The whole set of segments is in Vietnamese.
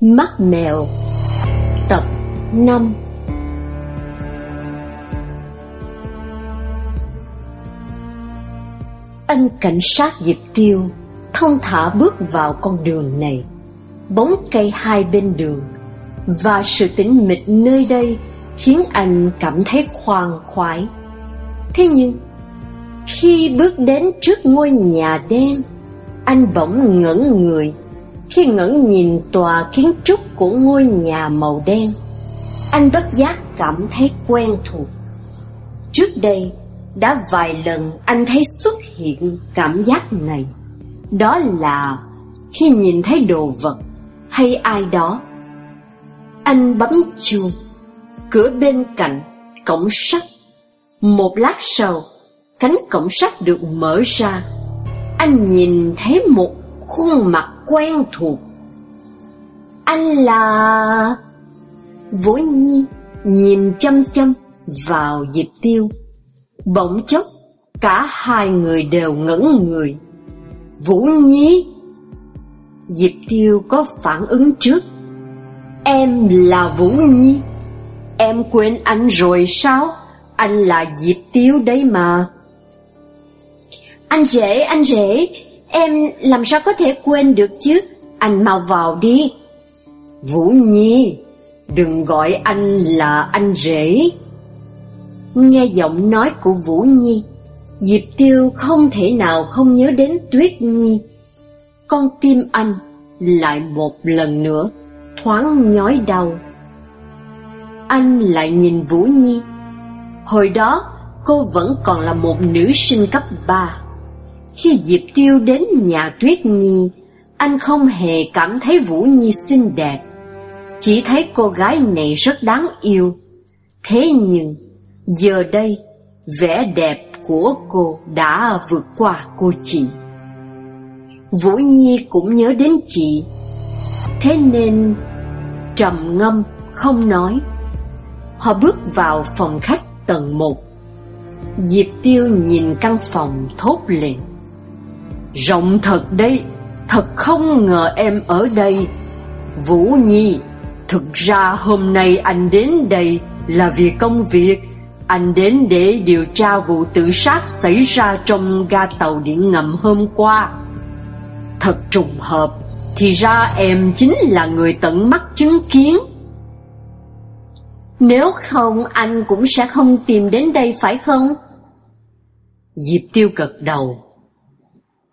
Mắt mèo. Tập 5 Anh cảnh sát Diệp Tiêu thông thả bước vào con đường này, Bóng cây hai bên đường, Và sự tĩnh mịch nơi đây Khiến anh cảm thấy khoan khoái. Thế nhưng, Khi bước đến trước ngôi nhà đen, Anh bỗng ngẩn người khi ngẩng nhìn tòa kiến trúc của ngôi nhà màu đen, Anh bất giác cảm thấy quen thuộc. Trước đây, đã vài lần anh thấy xuất hiện cảm giác này. Đó là khi nhìn thấy đồ vật hay ai đó. Anh bấm chuông, Cửa bên cạnh cổng sắt. Một lát sau, Cánh cổng sắt được mở ra. Anh nhìn thấy một khuôn mặt quen thuộc. Anh là... Vũ Nhi nhìn chăm chăm vào Diệp Tiêu. Bỗng chốc, cả hai người đều ngẩn người. Vũ Nhi! Diệp Tiêu có phản ứng trước. Em là Vũ Nhi. Em quên anh rồi sao? Anh là Diệp Tiêu đấy mà. Anh rể, anh rể, Em làm sao có thể quên được chứ? Anh mau vào đi. Vũ Nhi, Đừng gọi anh là anh rể. Nghe giọng nói của Vũ Nhi, Diệp Tiêu không thể nào không nhớ đến Tuyết Nhi. Con tim anh lại một lần nữa thoáng nhói đau. Anh lại nhìn Vũ Nhi. Hồi đó, cô vẫn còn là một nữ sinh cấp 3 khi Diệp Tiêu đến nhà Tuyết Nhi, anh không hề cảm thấy Vũ Nhi xinh đẹp, chỉ thấy cô gái này rất đáng yêu. Thế nhưng, giờ đây, vẻ đẹp của cô đã vượt qua cô chị. Vũ Nhi cũng nhớ đến chị, thế nên trầm ngâm không nói. Họ bước vào phòng khách tầng 1. Diệp Tiêu nhìn căn phòng thốt lên. Rộng thật đây, thật không ngờ em ở đây. Vũ Nhi, thực ra hôm nay anh đến đây là vì công việc. Anh đến để điều tra vụ tự sát xảy ra trong ga tàu điện ngầm hôm qua. Thật trùng hợp, thì ra em chính là người tận mắt chứng kiến. Nếu không anh cũng sẽ không tìm đến đây phải không? Diệp Tiêu cật đầu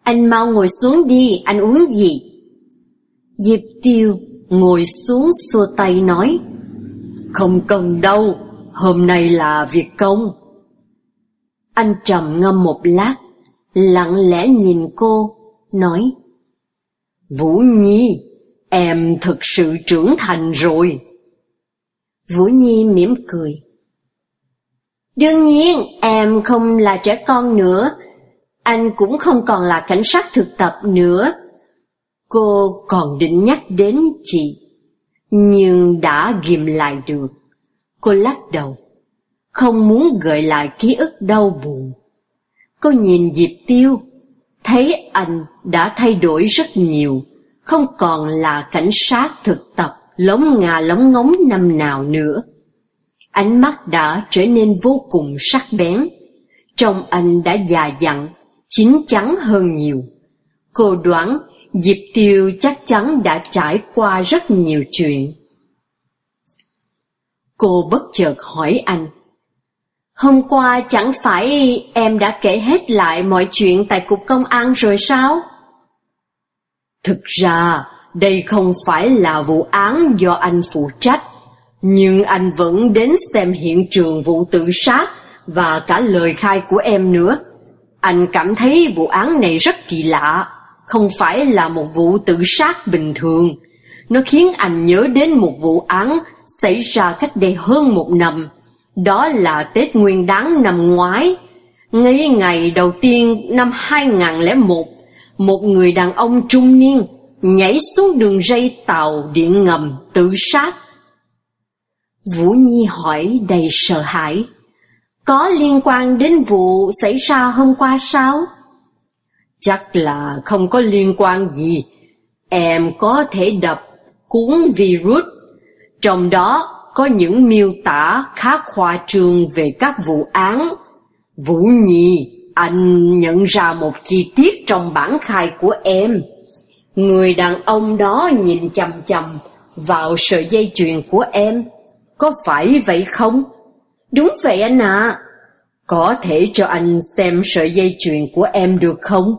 anh mau ngồi xuống đi, anh uống gì? Diệp Tiêu ngồi xuống xua tay nói Không cần đâu, hôm nay là việc công Anh trầm ngâm một lát, lặng lẽ nhìn cô, nói Vũ Nhi, em thực sự trưởng thành rồi Vũ Nhi mỉm cười Đương nhiên, em không là trẻ con nữa anh cũng không còn là cảnh sát thực tập nữa. Cô còn định nhắc đến chị, nhưng đã ghim lại được. Cô lắc đầu, không muốn gợi lại ký ức đau buồn. Cô nhìn Diệp Tiêu, thấy anh đã thay đổi rất nhiều, không còn là cảnh sát thực tập lóng ngà lóng ngóng năm nào nữa. Ánh mắt đã trở nên vô cùng sắc bén, trong anh đã già dặn chín chắn hơn nhiều. Cô đoán Diệp Tiêu chắc chắn đã trải qua rất nhiều chuyện. Cô bất chợt hỏi anh. Hôm qua chẳng phải em đã kể hết lại mọi chuyện tại cục công an rồi sao? Thực ra, đây không phải là vụ án do anh phụ trách, nhưng anh vẫn đến xem hiện trường vụ tự sát và cả lời khai của em nữa. Anh cảm thấy vụ án này rất kỳ lạ, không phải là một vụ tự sát bình thường. Nó khiến anh nhớ đến một vụ án xảy ra cách đây hơn một năm. Đó là Tết Nguyên Đán năm ngoái. Ngay ngày đầu tiên năm 2001, một người đàn ông trung niên nhảy xuống đường dây tàu điện ngầm tự sát. Vũ Nhi hỏi đầy sợ hãi. Có liên quan đến vụ xảy ra hôm qua sao? Chắc là không có liên quan gì. Em có thể đập cuốn virus, trong đó có những miêu tả khá khoa trương về các vụ án. Vũ Nhi, anh nhận ra một chi tiết trong bản khai của em. Người đàn ông đó nhìn chầm chầm vào sợi dây chuyền của em. Có phải vậy không? Đúng vậy anh ạ. Có thể cho anh xem sợi dây chuyền của em được không?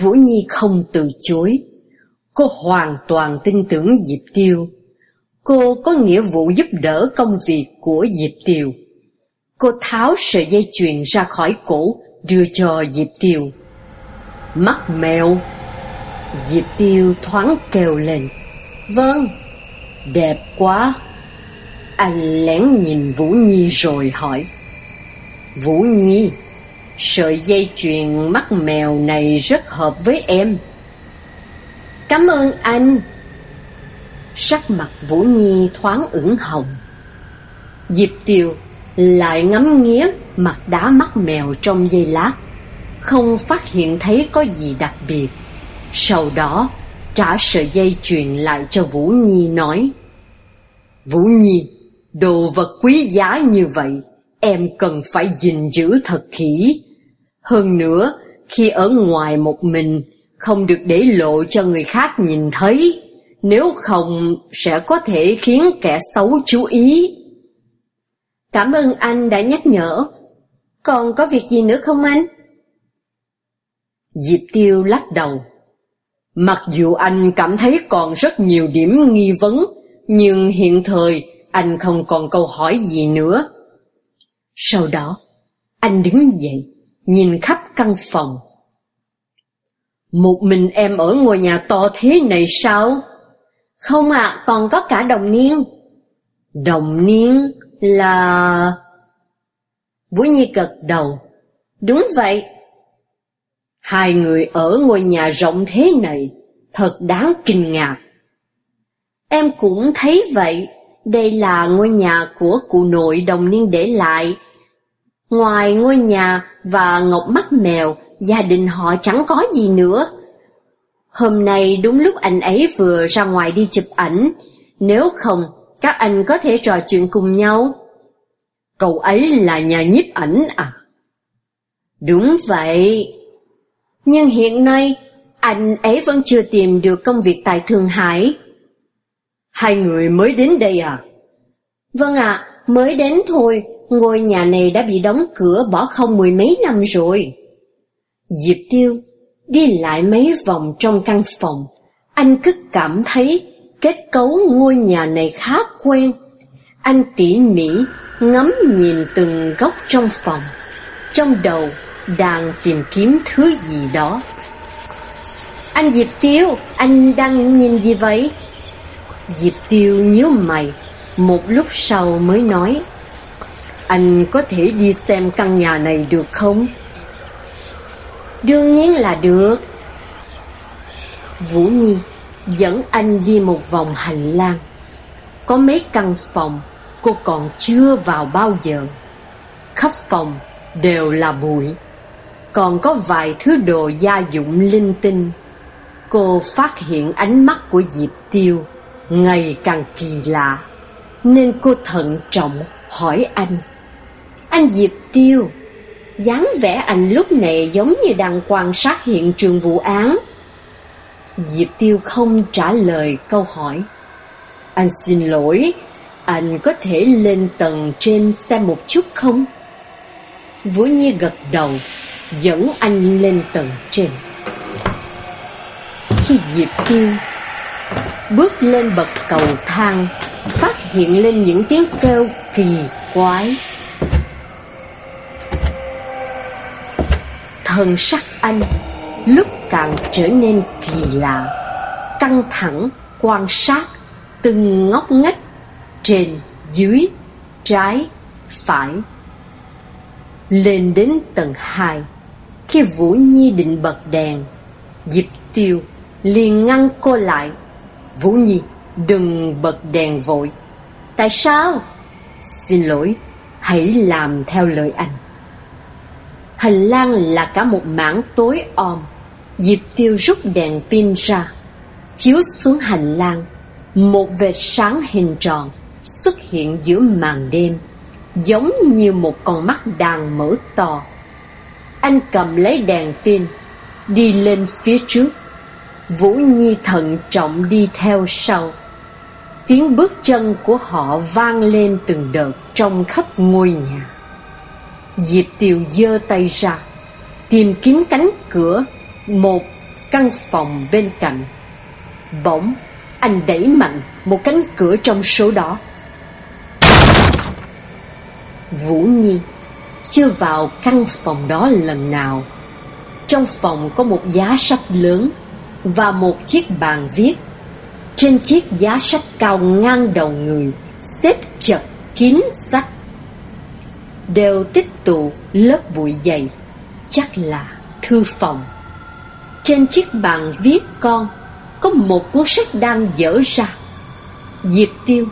Vũ Nhi không từ chối. Cô hoàn toàn tin tưởng Diệp Tiêu. Cô có nghĩa vụ giúp đỡ công việc của Diệp Tiêu. Cô tháo sợi dây chuyền ra khỏi cổ, đưa cho Diệp Tiêu. Mắt mèo! Diệp Tiêu thoáng kêu lên. Vâng. Đẹp quá! Anh lén nhìn Vũ Nhi rồi hỏi. Vũ Nhi, sợi dây chuyền mắt mèo này rất hợp với em. Cảm ơn anh. Sắc mặt Vũ Nhi thoáng ửng hồng. Diệp Tiêu lại ngắm nghía mặt đá mắt mèo trong dây lát, không phát hiện thấy có gì đặc biệt. Sau đó, trả sợi dây chuyền lại cho Vũ Nhi nói Vũ Nhi, đồ vật quý giá như vậy, em cần phải gìn giữ thật kỹ. Hơn nữa, khi ở ngoài một mình, không được để lộ cho người khác nhìn thấy, nếu không sẽ có thể khiến kẻ xấu chú ý. Cảm ơn anh đã nhắc nhở. Còn có việc gì nữa không anh? Diệp Tiêu lắc đầu. Mặc dù anh cảm thấy còn rất nhiều điểm nghi vấn, nhưng hiện thời anh không còn câu hỏi gì nữa. Sau đó, anh đứng dậy, nhìn khắp căn phòng. Một mình em ở ngôi nhà to thế này sao? Không ạ, còn có cả đồng niên. Đồng niên là... Vũ Nhi gật đầu. Đúng vậy. Hai người ở ngôi nhà rộng thế này, thật đáng kinh ngạc. Em cũng thấy vậy, đây là ngôi nhà của cụ nội đồng niên để lại. Ngoài ngôi nhà và ngọc mắt mèo, gia đình họ chẳng có gì nữa. Hôm nay đúng lúc anh ấy vừa ra ngoài đi chụp ảnh, nếu không, các anh có thể trò chuyện cùng nhau. Cậu ấy là nhà nhiếp ảnh à? Đúng vậy. Nhưng hiện nay, anh ấy vẫn chưa tìm được công việc tại Thượng Hải. Hai người mới đến đây à? Vâng ạ, mới đến thôi, ngôi nhà này đã bị đóng cửa bỏ không mười mấy năm rồi. Diệp Tiêu đi lại mấy vòng trong căn phòng, anh cứ cảm thấy kết cấu ngôi nhà này khá quen. Anh tỉ mỉ ngắm nhìn từng góc trong phòng, trong đầu đang tìm kiếm thứ gì đó. Anh Diệp Tiêu, anh đang nhìn gì vậy? Diệp Tiêu nhíu mày, một lúc sau mới nói, anh có thể đi xem căn nhà này được không? Đương nhiên là được. Vũ Nhi dẫn anh đi một vòng hành lang. Có mấy căn phòng cô còn chưa vào bao giờ. Khắp phòng đều là bụi. Còn có vài thứ đồ gia dụng linh tinh. Cô phát hiện ánh mắt của Diệp Tiêu ngày càng kỳ lạ. Nên cô thận trọng hỏi anh. Anh Diệp Tiêu, dáng vẻ anh lúc này giống như đang quan sát hiện trường vụ án. Diệp Tiêu không trả lời câu hỏi. Anh xin lỗi, anh có thể lên tầng trên xem một chút không? Vũ Nhi gật đầu, dẫn anh lên tầng trên. Khi Diệp Tiêu bước lên bậc cầu thang, phát hiện lên những tiếng kêu kỳ quái. Thần sắc anh lúc càng trở nên kỳ lạ, căng thẳng quan sát từng ngóc ngách trên, dưới, trái, phải. Lên đến tầng hai, khi Vũ Nhi định bật đèn, Diệp Tiêu liền ngăn cô lại. Vũ Nhi, đừng bật đèn vội. Tại sao? Xin lỗi, hãy làm theo lời anh. Hành lang là cả một mảng tối om. Diệp Tiêu rút đèn pin ra. chiếu xuống hành lang, một vệt sáng hình tròn xuất hiện giữa màn đêm, giống như một con mắt đang mở to. Anh cầm lấy đèn pin, đi lên phía trước. Vũ Nhi thận trọng đi theo sau. Tiếng bước chân của họ vang lên từng đợt trong khắp ngôi nhà. Diệp Tiều giơ tay ra, tìm kiếm cánh cửa một căn phòng bên cạnh. Bỗng, anh đẩy mạnh một cánh cửa trong số đó. Vũ Nhi chưa vào căn phòng đó lần nào. Trong phòng có một giá sách lớn và một chiếc bàn viết. Trên chiếc giá sách cao ngang đầu người, xếp chật kín sách. Đều tích tụ lớp bụi dày, chắc là thư phòng. Trên chiếc bàn viết con có một cuốn sách đang dở ra. Diệp Tiêu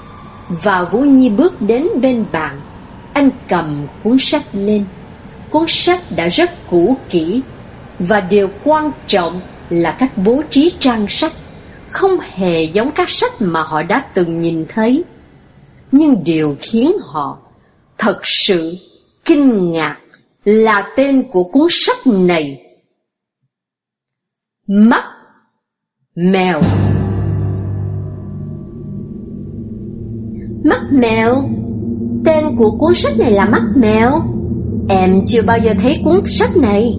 và Vũ Nhi bước đến bên bàn. Anh cầm cuốn sách lên. Cuốn sách đã rất cũ kỹ và điều quan trọng là cách bố trí trang sách, không hề giống các sách mà họ đã từng nhìn thấy. Nhưng điều khiến họ thật sự kinh ngạc là tên của cuốn sách này. Mắt Mèo Mắt mèo Tên của cuốn sách này là Mắt mèo Em chưa bao giờ thấy cuốn sách này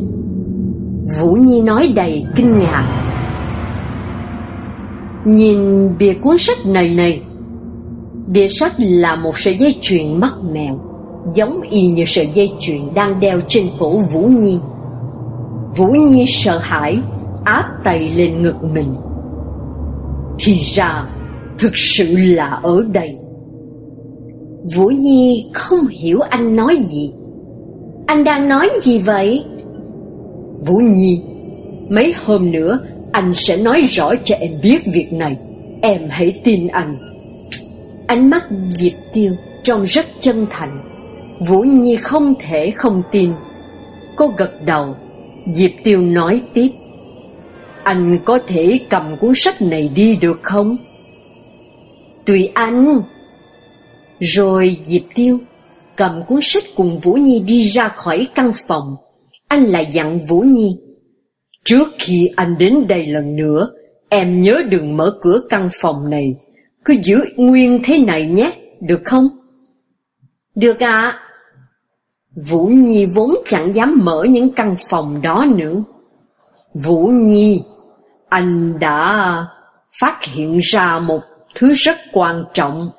Vũ Nhi nói đầy kinh ngạc. Nhìn bìa cuốn sách này này, Bìa sách là một sợi dây chuyền mắt mèo, Giống y như sợi dây chuyền đang đeo trên cổ Vũ Nhi. Vũ Nhi sợ hãi, Áp tay lên ngực mình. Thì ra, Thực sự là ở đây. Vũ Nhi không hiểu anh nói gì. Anh đang nói gì vậy? Vũ Nhi. Mấy hôm nữa, Anh sẽ nói rõ cho em biết việc này. Em hãy tin anh. Ánh mắt Diệp Tiêu Trông rất chân thành. Vũ Nhi không thể không tin. Cô gật đầu. Diệp Tiêu nói tiếp. Anh có thể cầm cuốn sách này đi được không? Tùy anh. Rồi Diệp Tiêu cầm cuốn sách cùng Vũ Nhi đi ra khỏi căn phòng. Anh lại dặn Vũ Nhi Trước khi anh đến đây lần nữa Em nhớ đừng mở cửa căn phòng này Cứ giữ nguyên thế này nhé Được không? Được ạ Vũ Nhi vốn chẳng dám mở những căn phòng đó nữa. Vũ Nhi, anh đã phát hiện ra một thứ rất quan trọng.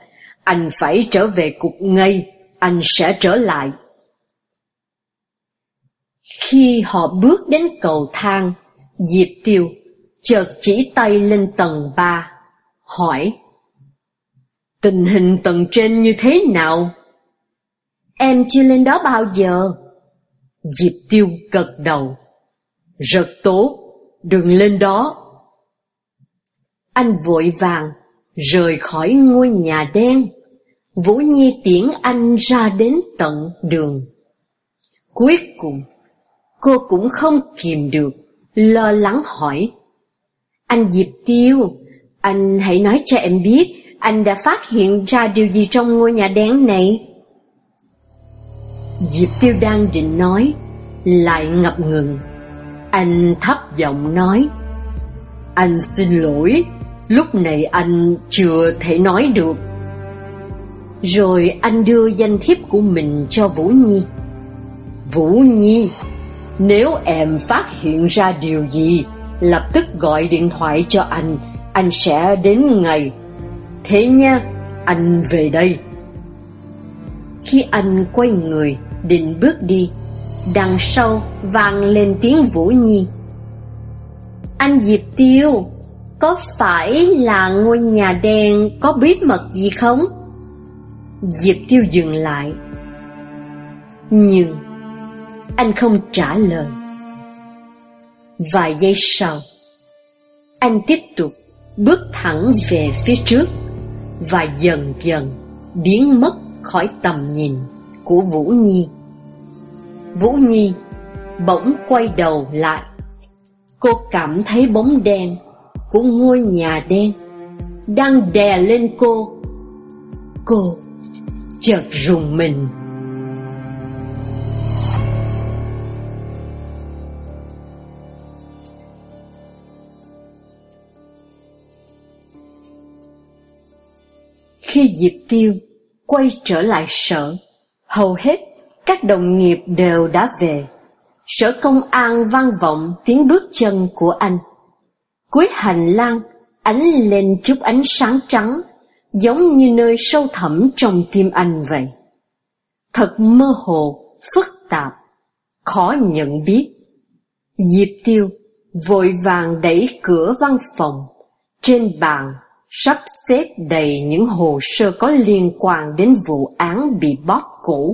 Anh phải trở về cục ngay, anh sẽ trở lại. Khi họ bước đến cầu thang, Diệp Tiêu chợt chỉ tay lên tầng 3, hỏi Tình hình tầng trên như thế nào? Em chưa lên đó bao giờ. Diệp Tiêu gật đầu. Rất tốt, đừng lên đó. Anh vội vàng, rời khỏi ngôi nhà đen. Vũ Nhi tiễn anh ra đến tận đường. Cuối cùng, cô cũng không kìm được, lo lắng hỏi. Anh Diệp Tiêu, anh hãy nói cho em biết anh đã phát hiện ra điều gì trong ngôi nhà đen này. Diệp Tiêu đang định nói Lại ngập ngừng Anh thấp giọng nói Anh xin lỗi Lúc này anh chưa thể nói được Rồi anh đưa danh thiếp của mình cho Vũ Nhi Vũ Nhi nếu em phát hiện ra điều gì, Lập tức gọi điện thoại cho anh. Anh sẽ đến ngày Thế nha, Anh về đây. Khi anh quay người, định bước đi, Đằng sau vang lên tiếng Vũ Nhi. Anh Diệp Tiêu, Có phải là ngôi nhà đen có bí mật gì không? Diệp Tiêu dừng lại. Nhưng anh không trả lời Vài giây sau, Anh tiếp tục bước thẳng về phía trước Và dần dần biến mất khỏi tầm nhìn của Vũ Nhi. Vũ Nhi bỗng quay đầu lại. Cô cảm thấy bóng đen của ngôi nhà đen đang đè lên cô. Cô chợt rùng mình. Khi Diệp Tiêu quay trở lại sở, hầu hết các đồng nghiệp đều đã về. Sở công an vang vọng tiếng bước chân của anh. Cuối hành lang, ánh lên chút ánh sáng trắng, giống như nơi sâu thẳm trong tim anh vậy. Thật mơ hồ, phức tạp, khó nhận biết. Diệp Tiêu vội vàng đẩy cửa văn phòng, trên bàn sắp xếp đầy những hồ sơ có liên quan đến vụ án bị bóp cổ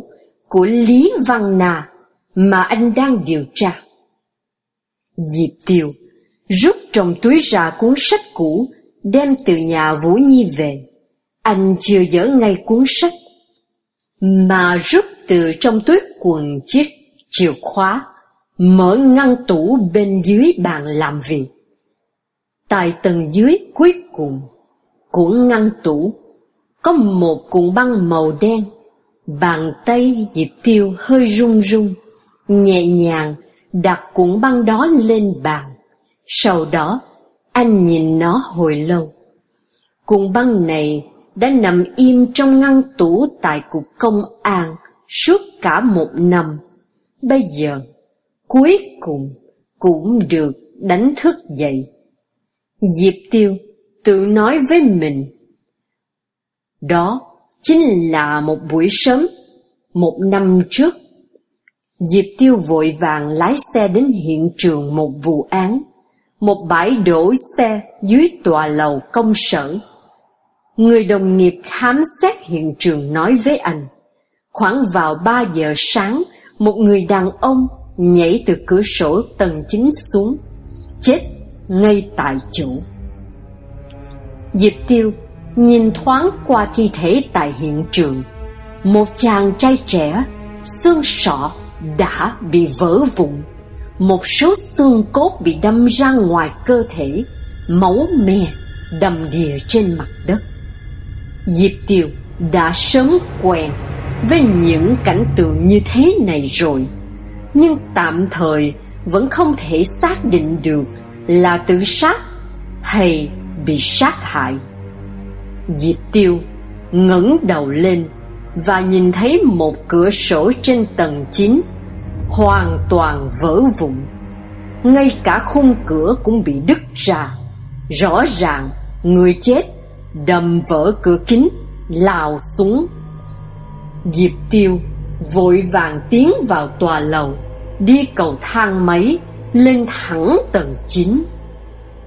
của Lý Văn Na mà anh đang điều tra. Diệp Tiêu rút trong túi ra cuốn sách cũ đem từ nhà Vũ Nhi về. Anh chưa dở ngay cuốn sách, mà rút từ trong túi quần chiếc chìa khóa, mở ngăn tủ bên dưới bàn làm việc. Tại tầng dưới cuối cùng của ngăn tủ, có một cuộn băng màu đen. Bàn tay Diệp Tiêu hơi run run, nhẹ nhàng đặt cuộn băng đó lên bàn. Sau đó, anh nhìn nó hồi lâu. Cuộn băng này đã nằm im trong ngăn tủ tại cục công an suốt cả một năm. Bây giờ, cuối cùng cũng được đánh thức dậy. Diệp Tiêu tự nói với mình. Đó chính là một buổi sớm, một năm trước. Diệp Tiêu vội vàng lái xe đến hiện trường một vụ án, một bãi đổ xe dưới tòa lầu công sở. Người đồng nghiệp khám xét hiện trường nói với anh, khoảng vào 3 giờ sáng, một người đàn ông nhảy từ cửa sổ tầng 9 xuống, chết ngay tại chỗ. Diệp Tiêu nhìn thoáng qua thi thể tại hiện trường. Một chàng trai trẻ, xương sọ đã bị vỡ vụn. Một số xương cốt bị đâm ra ngoài cơ thể, máu me đầm đìa trên mặt đất. Diệp Tiêu đã sớm quen với những cảnh tượng như thế này rồi, nhưng tạm thời vẫn không thể xác định được là tự sát hay bị sát hại. Diệp Tiêu ngẩng đầu lên và nhìn thấy một cửa sổ trên tầng 9 hoàn toàn vỡ vụn. Ngay cả khung cửa cũng bị đứt ra. Rõ ràng người chết đâm vỡ cửa kính lao xuống. Diệp Tiêu vội vàng tiến vào tòa lầu, đi cầu thang máy lên thẳng tầng 9.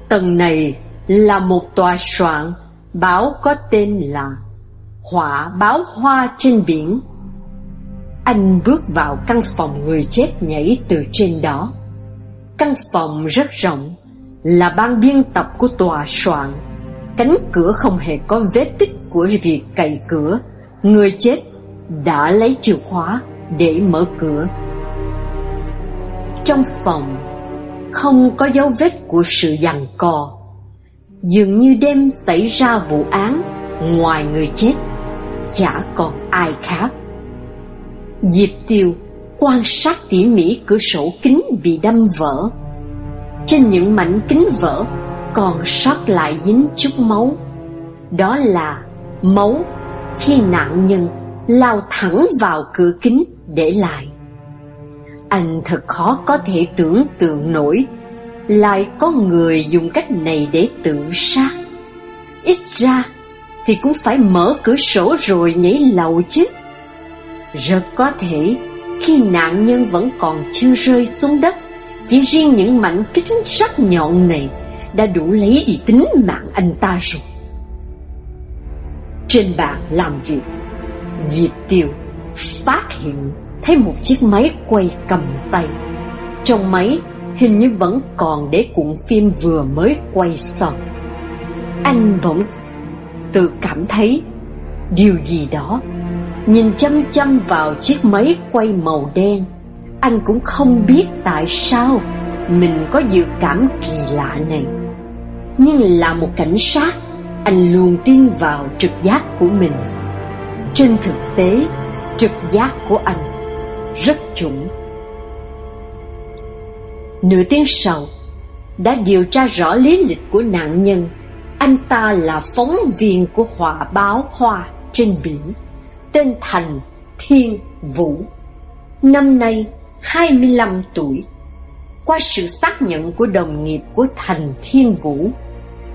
Tầng này là một tòa soạn báo có tên là Họa báo hoa trên biển. Anh bước vào căn phòng người chết nhảy từ trên đó. Căn phòng rất rộng, là ban biên tập của tòa soạn. Cánh cửa không hề có vết tích của việc cậy cửa. Người chết đã lấy chìa khóa để mở cửa. Trong phòng không có dấu vết của sự giằng co Dường như đêm xảy ra vụ án, Ngoài người chết, Chả còn ai khác. Diệp Tiêu quan sát tỉ mỉ cửa sổ kính bị đâm vỡ. Trên những mảnh kính vỡ Còn sót lại dính chút máu. Đó là máu khi nạn nhân lao thẳng vào cửa kính để lại. Anh thật khó có thể tưởng tượng nổi lại có người dùng cách này để tự sát. Ít ra thì cũng phải mở cửa sổ rồi nhảy lầu chứ. Rất có thể khi nạn nhân vẫn còn chưa rơi xuống đất, chỉ riêng những mảnh kính sắc nhọn này đã đủ lấy đi tính mạng anh ta rồi. Trên bàn làm việc, Diệp Tiêu phát hiện thấy một chiếc máy quay cầm tay. Trong máy hình như vẫn còn để cuộn phim vừa mới quay xong. Anh bỗng tự cảm thấy điều gì đó. Nhìn chăm chăm vào chiếc máy quay màu đen, anh cũng không biết tại sao mình có dự cảm kỳ lạ này. Nhưng là một cảnh sát Anh luôn tin vào trực giác của mình Trên thực tế Trực giác của anh Rất chuẩn Nửa tiếng sau Đã điều tra rõ lý lịch của nạn nhân. Anh ta là phóng viên của họa báo Hoa trên biển, Tên Thành Thiên Vũ. Năm nay 25 tuổi. Qua sự xác nhận của đồng nghiệp của Thành Thiên Vũ,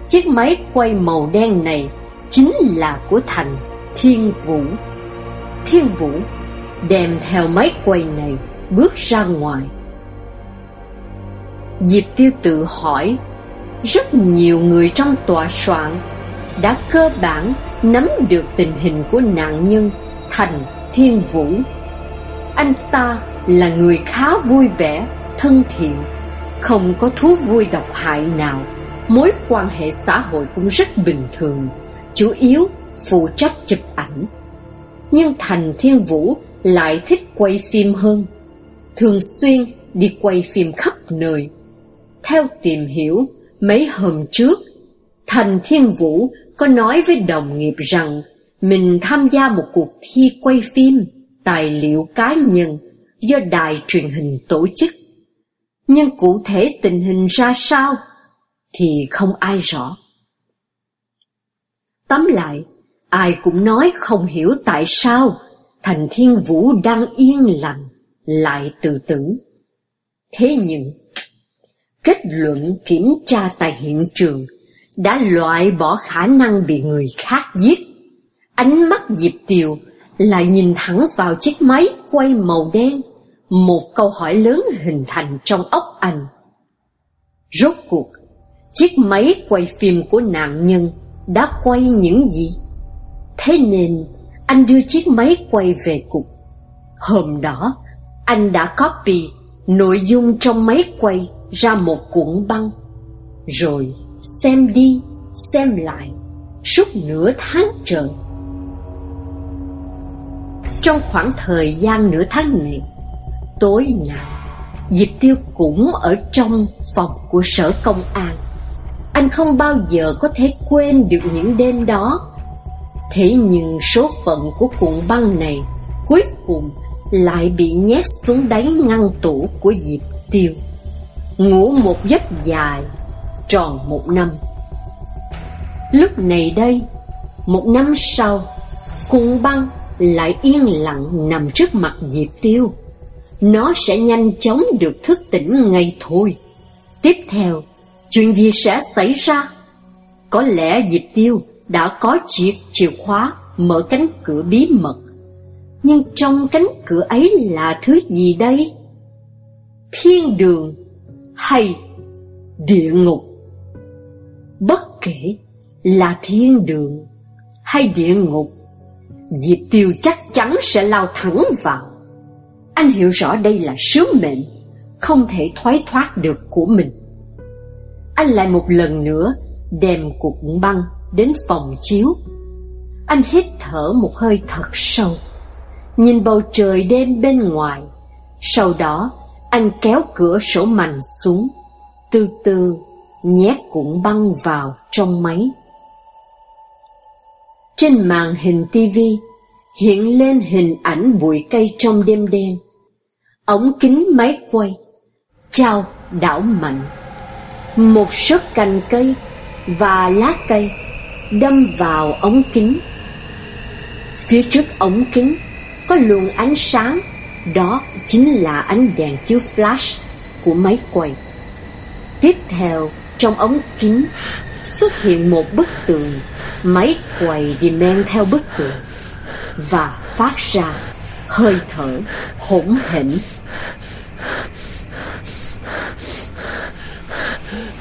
Chiếc máy quay màu đen này Chính là của Thành Thiên Vũ. Thiên Vũ đem theo máy quay này bước ra ngoài. Diệp Tiêu tự hỏi Rất nhiều người trong tòa soạn Đã cơ bản nắm được tình hình của nạn nhân Thành Thiên Vũ. Anh ta là người khá vui vẻ, thân thiện Không có thú vui độc hại nào. Mối quan hệ xã hội cũng rất bình thường Chủ yếu phụ trách chụp ảnh. Nhưng Thành Thiên Vũ lại thích quay phim hơn. Thường xuyên đi quay phim khắp nơi theo tìm hiểu mấy hôm trước Thành Thiên Vũ có nói với đồng nghiệp rằng mình tham gia một cuộc thi quay phim, tài liệu cá nhân do đài truyền hình tổ chức. Nhưng cụ thể tình hình ra sao thì không ai rõ. Tóm lại, ai cũng nói không hiểu tại sao Thành Thiên Vũ đang yên lặng lại tự tử. Thế nhưng, kết luận kiểm tra tại hiện trường đã loại bỏ khả năng bị người khác giết. Ánh mắt Diệp Tiều lại nhìn thẳng vào chiếc máy quay màu đen, một câu hỏi lớn hình thành trong óc anh. Rốt cuộc, chiếc máy quay phim của nạn nhân đã quay những gì? Thế nên, anh đưa chiếc máy quay về cục. Hôm đó, anh đã copy nội dung trong máy quay ra một cuộn băng, rồi xem đi, xem lại, suốt nửa tháng trời. Trong khoảng thời gian nửa tháng này, tối nào, Diệp Tiêu cũng ở trong phòng của sở công an. Anh không bao giờ có thể quên được những đêm đó. Thế nhưng số phận của cuộn băng này cuối cùng lại bị nhét xuống đáy ngăn tủ của Diệp Tiêu. Ngủ một giấc dài, tròn một năm. Lúc này đây, Một năm sau Cuộn băng lại yên lặng nằm trước mặt Diệp Tiêu. Nó sẽ nhanh chóng được thức tỉnh ngay thôi. Tiếp theo, Chuyện gì sẽ xảy ra? Có lẽ Diệp Tiêu đã có chiếc chìa khóa Mở cánh cửa bí mật. Nhưng trong cánh cửa ấy là thứ gì đây? Thiên đường hay địa ngục? Bất kể là thiên đường hay địa ngục, Diệp Tiêu chắc chắn sẽ lao thẳng vào. Anh hiểu rõ đây là sứ mệnh, không thể thoái thoát được của mình. Anh lại một lần nữa đem cục băng đến phòng chiếu. Anh hít thở một hơi thật sâu, nhìn bầu trời đêm bên ngoài. Sau đó, anh kéo cửa sổ mành xuống, từ từ nhét cuộn băng vào trong máy. Trên màn hình tivi hiện lên hình ảnh bụi cây trong đêm đen. Ống kính máy quay, trao đảo mạnh. Một số cành cây và lá cây đâm vào ống kính. Phía trước ống kính có luồng ánh sáng, đó chính là ánh đèn chiếu flash của máy quay. Tiếp theo, trong ống kính, xuất hiện một bức tường. Máy quay đi men theo bức tường Và phát ra hơi thở hỗn hển.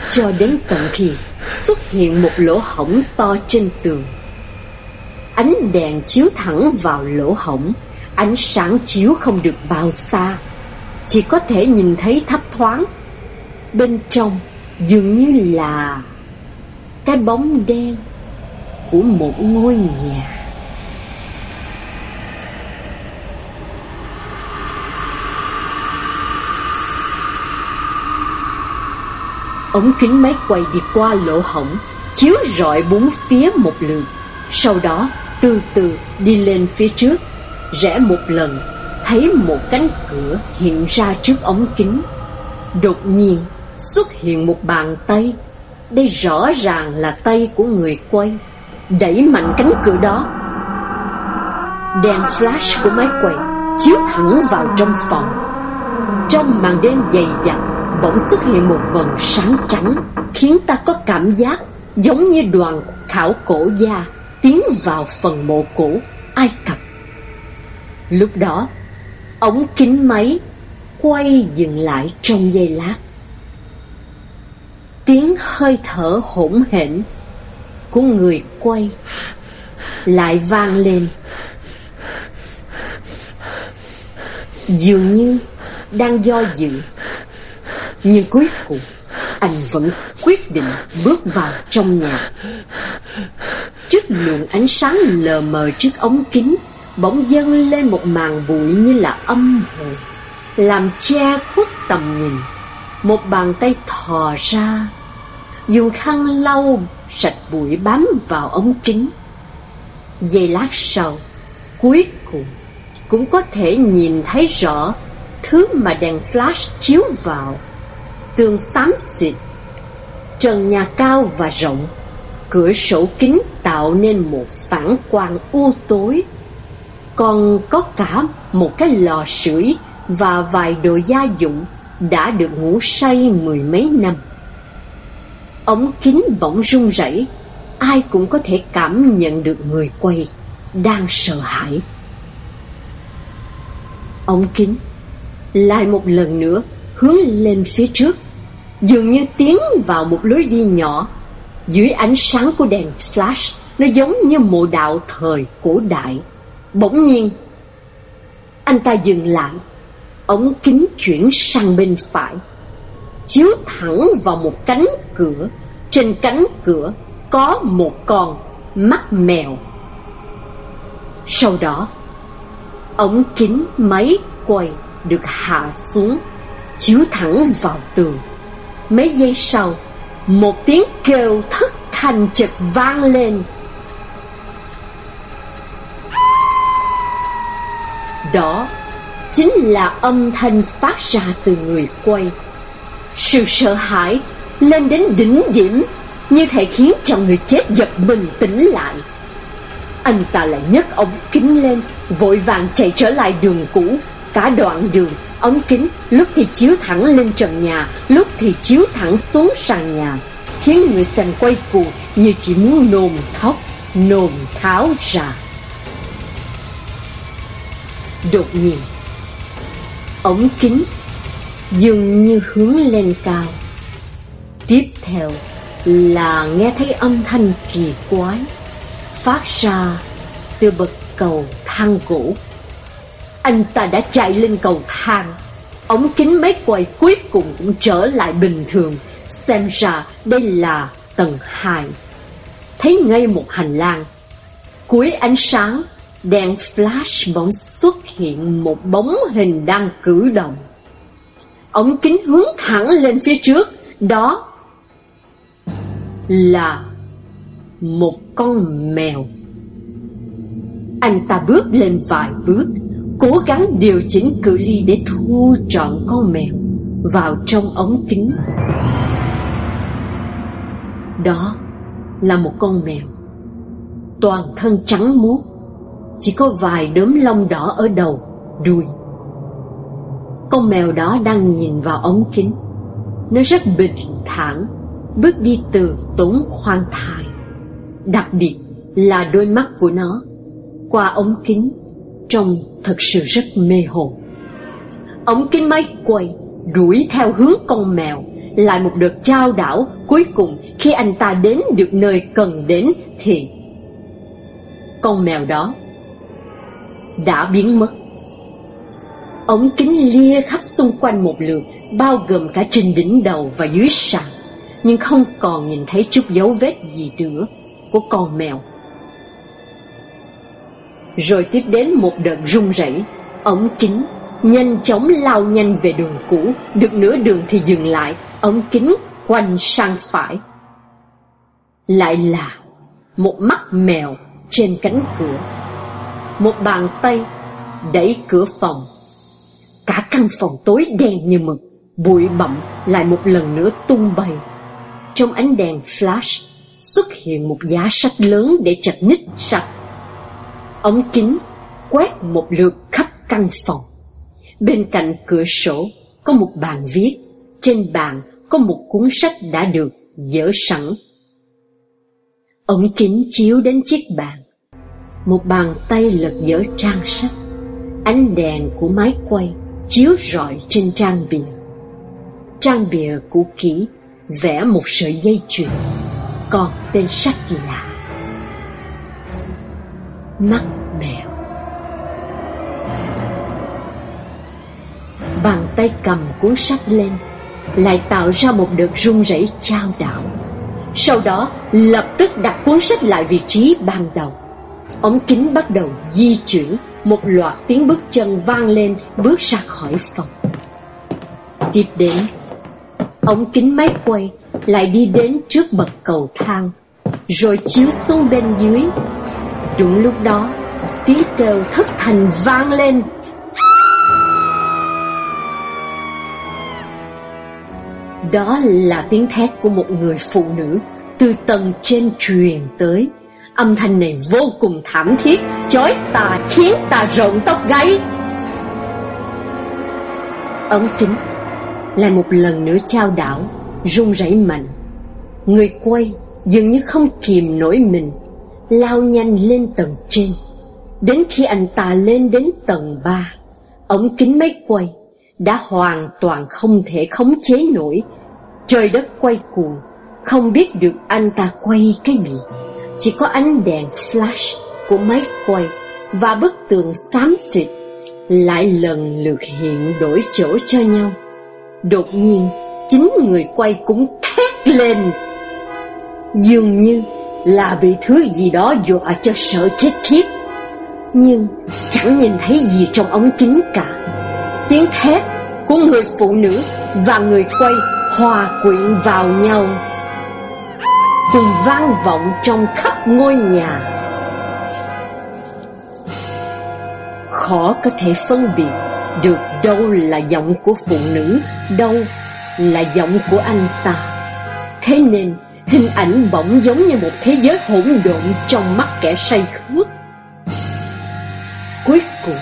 Cho đến tận khi xuất hiện một lỗ hổng to trên tường, Ánh đèn chiếu thẳng vào lỗ hổng. Ánh sáng chiếu không được bao xa. Chỉ có thể nhìn thấy thấp thoáng. Bên trong dường như là cái bóng đen của một ngôi nhà. Ống kính máy quay đi qua lỗ hổng, Chiếu rọi bốn phía một lượt. Sau đó, từ từ đi lên phía trước. Rẽ một lần, Thấy một cánh cửa hiện ra trước ống kính. Đột nhiên, xuất hiện một bàn tay. Đây rõ ràng là tay của người quay, Đẩy mạnh cánh cửa đó. Đèn flash của máy quay Chiếu thẳng vào trong phòng. Trong màn đêm dày đặc Bỗng xuất hiện một vầng sáng trắng, Khiến ta có cảm giác Giống như đoàn khảo cổ gia Tiến vào phần mộ cổ Ai Cập. Lúc đó, Ống kính máy Quay dừng lại trong giây lát. Tiếng hơi thở hỗn hển Của người quay Lại vang lên. Dường như đang do dự, Nhưng cuối cùng Anh vẫn quyết định bước vào trong nhà. Trước luồng ánh sáng lờ mờ trước ống kính Bỗng dâng lên một màn bụi như là âm hồn Làm che khuất tầm nhìn Một bàn tay thò ra Dùng khăn lau sạch bụi bám vào ống kính Giây lát sau Cuối cùng cũng có thể nhìn thấy rõ thứ mà đèn flash chiếu vào. Tường xám xịt, trần nhà cao và rộng, cửa sổ kính tạo nên một phản quang u tối. Còn có cả một cái lò sưởi và vài đồ gia dụng đã được ngủ say mười mấy năm. Ống kính bỗng rung rẩy, ai cũng có thể cảm nhận được người quay đang sợ hãi. Ống kính lại một lần nữa hướng lên phía trước dường như tiến vào một lối đi nhỏ. Dưới ánh sáng của đèn flash nó giống như mộ đạo thời cổ đại bỗng nhiên, anh ta dừng lại. Ống kính chuyển sang bên phải, chiếu thẳng vào một cánh cửa. Trên cánh cửa có một con mắt mèo. Sau đó, ống kính máy quay được hạ xuống, chiếu thẳng vào tường. Mấy giây sau, một tiếng kêu thất thanh chợt vang lên. Đó chính là âm thanh phát ra từ người quay. Sự sợ hãi lên đến đỉnh điểm như thể khiến cho người chết giật mình tỉnh lại. Anh ta lại nhấc ống kính lên Vội vàng chạy trở lại đường cũ Cả đoạn đường Ống kính lúc thì chiếu thẳng lên trần nhà Lúc thì chiếu thẳng xuống sàn nhà Khiến người xem quay cuồng Như chỉ muốn nôn khóc, Nôn tháo ra. Đột nhiên Ống kính Dường như hướng lên cao Tiếp theo là nghe thấy âm thanh kỳ quái phát ra từ bậc cầu thang cũ. Anh ta đã chạy lên cầu thang, ống kính máy quay cuối cùng cũng trở lại bình thường, xem ra đây là tầng 2. Thấy ngay một hành lang, cuối ánh sáng, đèn flash bỗng xuất hiện một bóng hình đang cử động. Ống kính hướng thẳng lên phía trước, đó là một con mèo. Anh ta bước lên vài bước, cố gắng điều chỉnh cự ly để thu trọn con mèo vào trong ống kính. Đó là một con mèo, toàn thân trắng muốt, chỉ có vài đốm lông đỏ ở đầu, đuôi. Con mèo đó đang nhìn vào ống kính. Nó rất bình thản, bước đi từ tốn khoan thai. Đặc biệt là đôi mắt của nó Qua ống kính Trông thật sự rất mê hồn Ống kính máy quay Đuổi theo hướng con mèo Lại một đợt trao đảo Cuối cùng khi anh ta đến được nơi cần đến Thì Con mèo đó đã biến mất Ống kính lia khắp xung quanh một lượt Bao gồm cả trên đỉnh đầu và dưới sàn Nhưng không còn nhìn thấy chút dấu vết gì nữa của con mèo. Rồi tiếp đến một đợt rung rẩy, ống kính nhanh chóng lao nhanh về đường cũ, được nửa đường thì dừng lại, ống kính quanh sang phải. Lại là một mắt mèo trên cánh cửa. Một bàn tay đẩy cửa phòng. Cả căn phòng tối đen như mực, bụi bặm lại một lần nữa tung bay. Trong ánh đèn flash xuất hiện một giá sách lớn để chặt nít sạch. Ống kính quét một lượt khắp căn phòng. Bên cạnh cửa sổ có một bàn viết, trên bàn có một cuốn sách đã được dỡ sẵn. Ống kính chiếu đến chiếc bàn. Một bàn tay lật dở trang sách. Ánh đèn của máy quay chiếu rọi trên trang bìa. Trang bìa cũ kỹ vẽ một sợi dây chuyền, còn tên sách là Mắt mèo. Bàn tay cầm cuốn sách lên Lại tạo ra một đợt rung rẩy trao đảo Sau đó lập tức đặt cuốn sách lại vị trí ban đầu Ống kính bắt đầu di chuyển, Một loạt tiếng bước chân vang lên, Bước ra khỏi phòng. Tiếp đến, Ống kính máy quay Lại đi đến trước bậc cầu thang, Rồi chiếu xuống bên dưới. Đúng lúc đó, Tiếng kêu thất thành vang lên. Đó là tiếng thét của một người phụ nữ từ tầng trên truyền tới. Âm thanh này vô cùng thảm thiết, chói tà khiến ta rộn tóc gáy. Ống kính lại một lần nữa trao đảo, run rẩy mạnh. Người quay dường như không kìm nổi mình, lao nhanh lên tầng trên. Đến khi anh ta lên đến tầng 3, ống kính máy quay đã hoàn toàn không thể khống chế nổi Trời đất quay cuồng Không biết được anh ta quay cái gì chỉ có ánh đèn flash của máy quay Và bức tường xám xịt Lại lần lượt hiện đổi chỗ cho nhau. Đột nhiên, Chính người quay cũng thét lên. Dường như là bị thứ gì đó dọa cho sợ chết khiếp. Nhưng chẳng nhìn thấy gì trong ống kính cả. Tiếng thét của người phụ nữ và người quay hòa quyện vào nhau cùng vang vọng trong khắp ngôi nhà. Khó có thể phân biệt được đâu là giọng của phụ nữ, đâu là giọng của anh ta. Thế nên, hình ảnh bỗng giống như một thế giới hỗn độn trong mắt kẻ say khướt cuối cùng,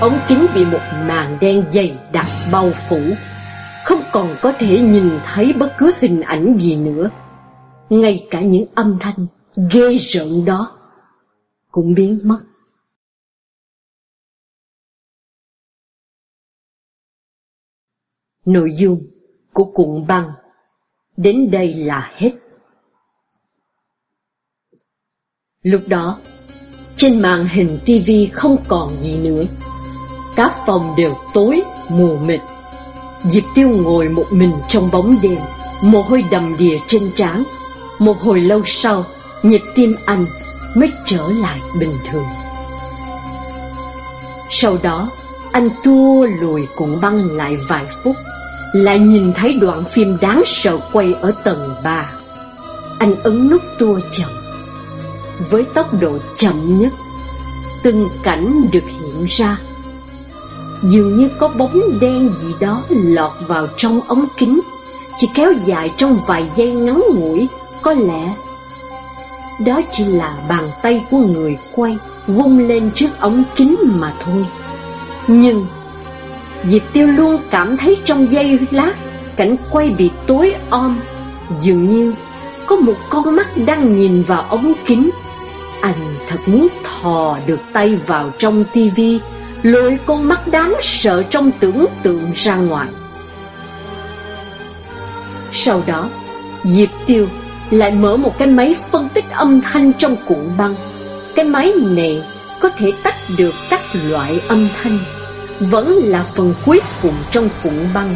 ống kính bị một màn đen dày đặc bao phủ. Không còn có thể nhìn thấy bất cứ hình ảnh gì nữa. Ngay cả những âm thanh ghê rợn đó cũng biến mất. Nội dung của cuộn băng đến đây là hết. Lúc đó, trên màn hình tivi không còn gì nữa. Các phòng đều tối, mù mịt. Diệp Tiêu ngồi một mình trong bóng đêm Mồ hôi đầm đìa trên trán một hồi lâu sau, Nhịp tim anh mới trở lại bình thường. Sau đó, Anh tua lùi cuộn băng lại vài phút, Lại nhìn thấy đoạn phim đáng sợ quay ở tầng 3 Anh ấn nút tua chậm, Với tốc độ chậm nhất Từng cảnh được hiện ra. Dường như có bóng đen gì đó lọt vào trong ống kính, Chỉ kéo dài trong vài giây ngắn ngủi. Có lẽ Đó chỉ là bàn tay của người quay Vung lên trước ống kính mà thôi. Nhưng Diệp Tiêu luôn cảm thấy trong giây lát Cảnh quay bị tối om. Dường như Có một con mắt đang nhìn vào ống kính. Anh thật muốn thò được tay vào trong tivi lôi con mắt đáng sợ trong tưởng tượng ra ngoài. Sau đó, Diệp Tiêu lại mở một cái máy phân tích âm thanh trong cuộn băng. Cái máy này có thể tách được các loại âm thanh. Vẫn là phần cuối cùng trong cuộn băng.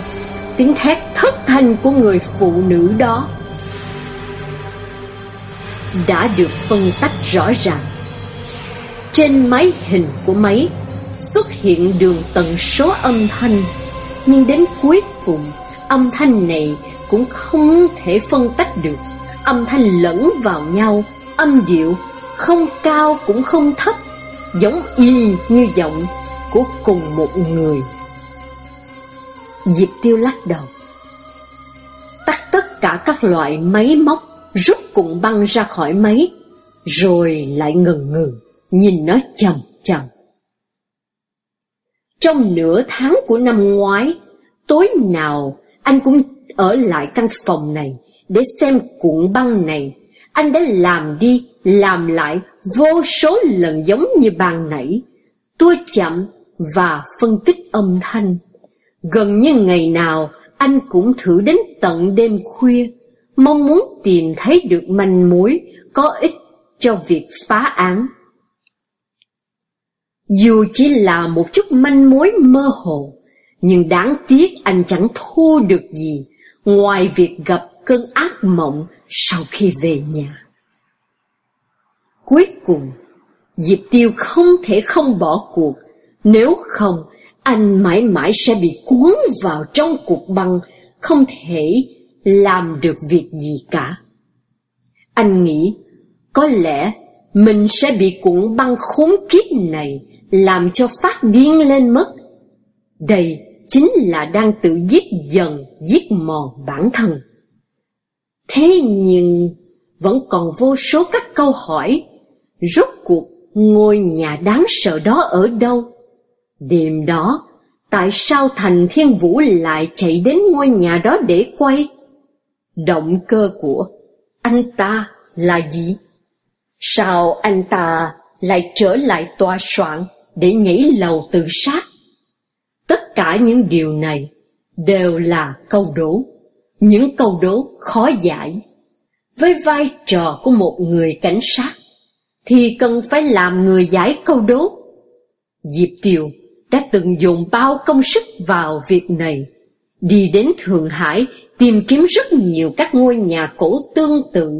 Tiếng thét thất thanh của người phụ nữ đó đã được phân tách rõ ràng. Trên máy hình của máy xuất hiện đường tần số âm thanh, Nhưng đến cuối cùng, Âm thanh này cũng không thể phân tách được Âm thanh lẫn vào nhau, Âm điệu không cao cũng không thấp, Giống y như giọng của cùng một người. Diệp Tiêu lắc đầu. Tắt tất cả các loại máy móc, Rút cuộn băng ra khỏi máy, Rồi lại ngừng ngừng Nhìn nó chầm chầm. Trong nửa tháng của năm ngoái, Tối nào anh cũng ở lại căn phòng này để xem cuộn băng này, Anh đã làm đi, Làm lại vô số lần giống như bàn nãy. Tua chậm và phân tích âm thanh. Gần như ngày nào, anh cũng thử đến tận đêm khuya, Mong muốn tìm thấy được manh mối có ích cho việc phá án. Dù chỉ là một chút manh mối mơ hồ, Nhưng đáng tiếc anh chẳng thu được gì Ngoài việc gặp cơn ác mộng sau khi về nhà Cuối cùng Diệp Tiêu không thể không bỏ cuộc Nếu không anh mãi mãi sẽ bị cuốn vào trong cuộc băng, không thể làm được việc gì cả. Anh nghĩ, có lẽ mình sẽ bị cuộn băng khốn kiếp này làm cho phát điên lên mất. Đây chính là đang tự giết dần, giết mòn bản thân. Thế nhưng, vẫn còn vô số các câu hỏi, rốt cuộc ngôi nhà đáng sợ đó ở đâu? Đêm đó, tại sao Thành Thiên Vũ lại chạy đến ngôi nhà đó để quay? Động cơ của anh ta là gì? Sao anh ta lại trở lại tòa soạn để nhảy lầu tự sát? Tất cả những điều này đều là câu đố, những câu đố khó giải. Với vai trò của một người cảnh sát, thì cần phải làm người giải câu đố. Diệp Tiều đã từng dùng bao công sức vào việc này, đi đến Thượng Hải tìm kiếm rất nhiều các ngôi nhà cổ tương tự,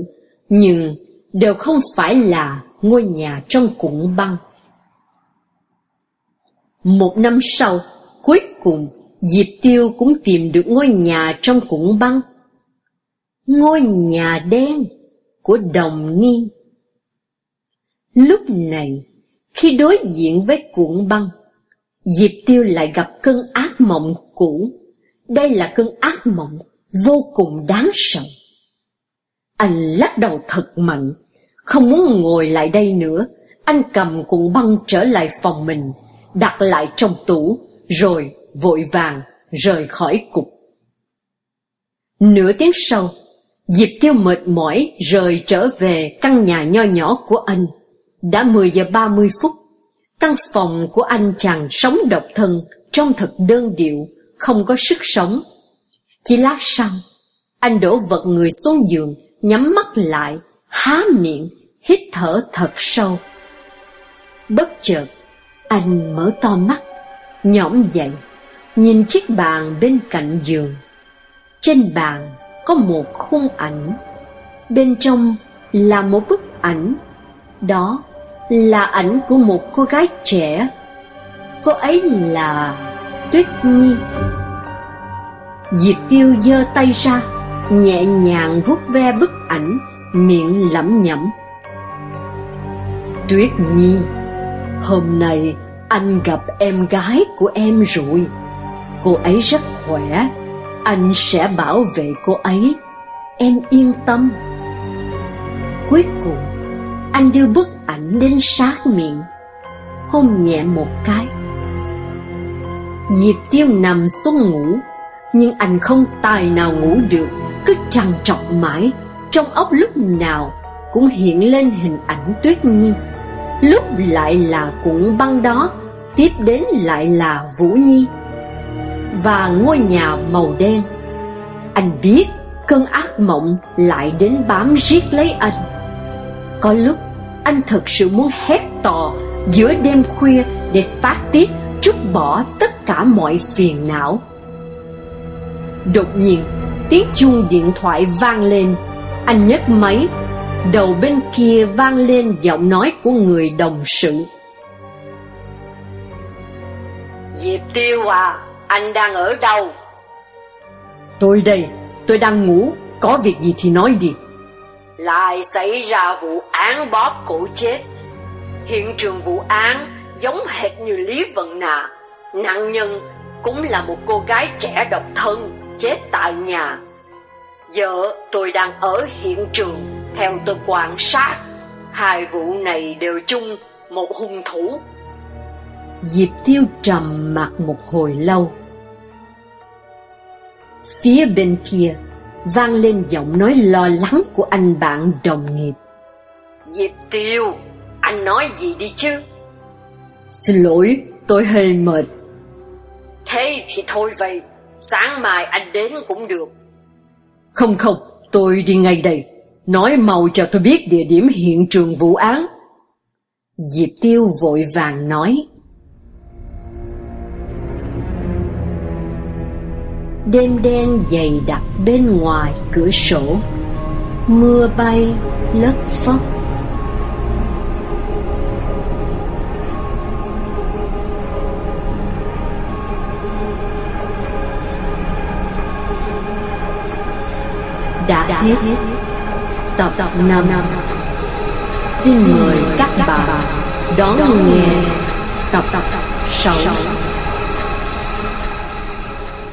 nhưng đều không phải là ngôi nhà trong cụm băng. Một năm sau, cuối cùng, Diệp Tiêu cũng tìm được ngôi nhà trong cuộn băng. Ngôi nhà đen của đồng niên. Lúc này, khi đối diện với cuộn băng, Diệp Tiêu lại gặp cơn ác mộng cũ. Đây là cơn ác mộng vô cùng đáng sợ. Anh lắc đầu thật mạnh, không muốn ngồi lại đây nữa. Anh cầm cuộn băng trở lại phòng mình, đặt lại trong tủ, rồi vội vàng rời khỏi cục. Nửa tiếng sau, Diệp Tiêu mệt mỏi rời trở về căn nhà nho nhỏ của anh. Đã 10 giờ 30 phút, Căn phòng của anh chàng sống độc thân, trông thật đơn điệu, không có sức sống. Chỉ lát sau, anh đổ vật người xuống giường, nhắm mắt lại, há miệng, hít thở thật sâu. Bất chợt, anh mở to mắt, nhõm dậy, nhìn chiếc bàn bên cạnh giường. Trên bàn có một khung ảnh, bên trong là một bức ảnh. Đó là ảnh của một cô gái trẻ. Cô ấy là Tuyết Nhi. Diệp Tiêu giơ tay ra, nhẹ nhàng vuốt ve bức ảnh, miệng lẩm nhẩm. Tuyết Nhi, hôm nay anh gặp em gái của em rồi. Cô ấy rất khỏe, anh sẽ bảo vệ cô ấy. Em yên tâm. Cuối cùng, anh đưa bức ảnh đến sát miệng. Hôn nhẹ một cái. Diệp tiêu nằm xuống ngủ Nhưng anh không tài nào ngủ được Cứ trằn trọc mãi. Trong óc lúc nào Cũng hiện lên hình ảnh Tuyết Nhi. Lúc lại là cuộn băng đó Tiếp đến lại là Vũ Nhi. Và ngôi nhà màu đen Anh biết cơn ác mộng lại đến bám riết lấy anh có lúc anh thật sự muốn hét to giữa đêm khuya để phát tiết trút bỏ tất cả mọi phiền não. Đột nhiên, tiếng chuông điện thoại vang lên. Anh nhấc máy, đầu bên kia vang lên giọng nói của người đồng sự. Diệp Tiêu à, anh đang ở đâu? Tôi đây, tôi đang ngủ, có việc gì thì nói đi. Lại xảy ra vụ án bóp cổ chết. Hiện trường vụ án giống hệt như Lý Vận Nà. Nạn nhân cũng là một cô gái trẻ độc thân, chết tại nhà. Giờ tôi đang ở hiện trường, theo tôi quan sát, hai vụ này đều chung một hung thủ. Diệp Tiêu trầm mặt một hồi lâu. Phía bên kia, vang lên giọng nói lo lắng của anh bạn đồng nghiệp. Diệp Tiêu, anh nói gì đi chứ? Xin lỗi, tôi hơi mệt. Thế thì thôi vậy, sáng mai anh đến cũng được. Không không, tôi đi ngay đây. Nói mau cho tôi biết địa điểm hiện trường vụ án. Diệp Tiêu vội vàng nói. Đêm đen dày đặc bên ngoài cửa sổ. Mưa bay, lất phất. Đã hết. Tập tập năm. Xin mời các bạn đón nghe tập tập sáu.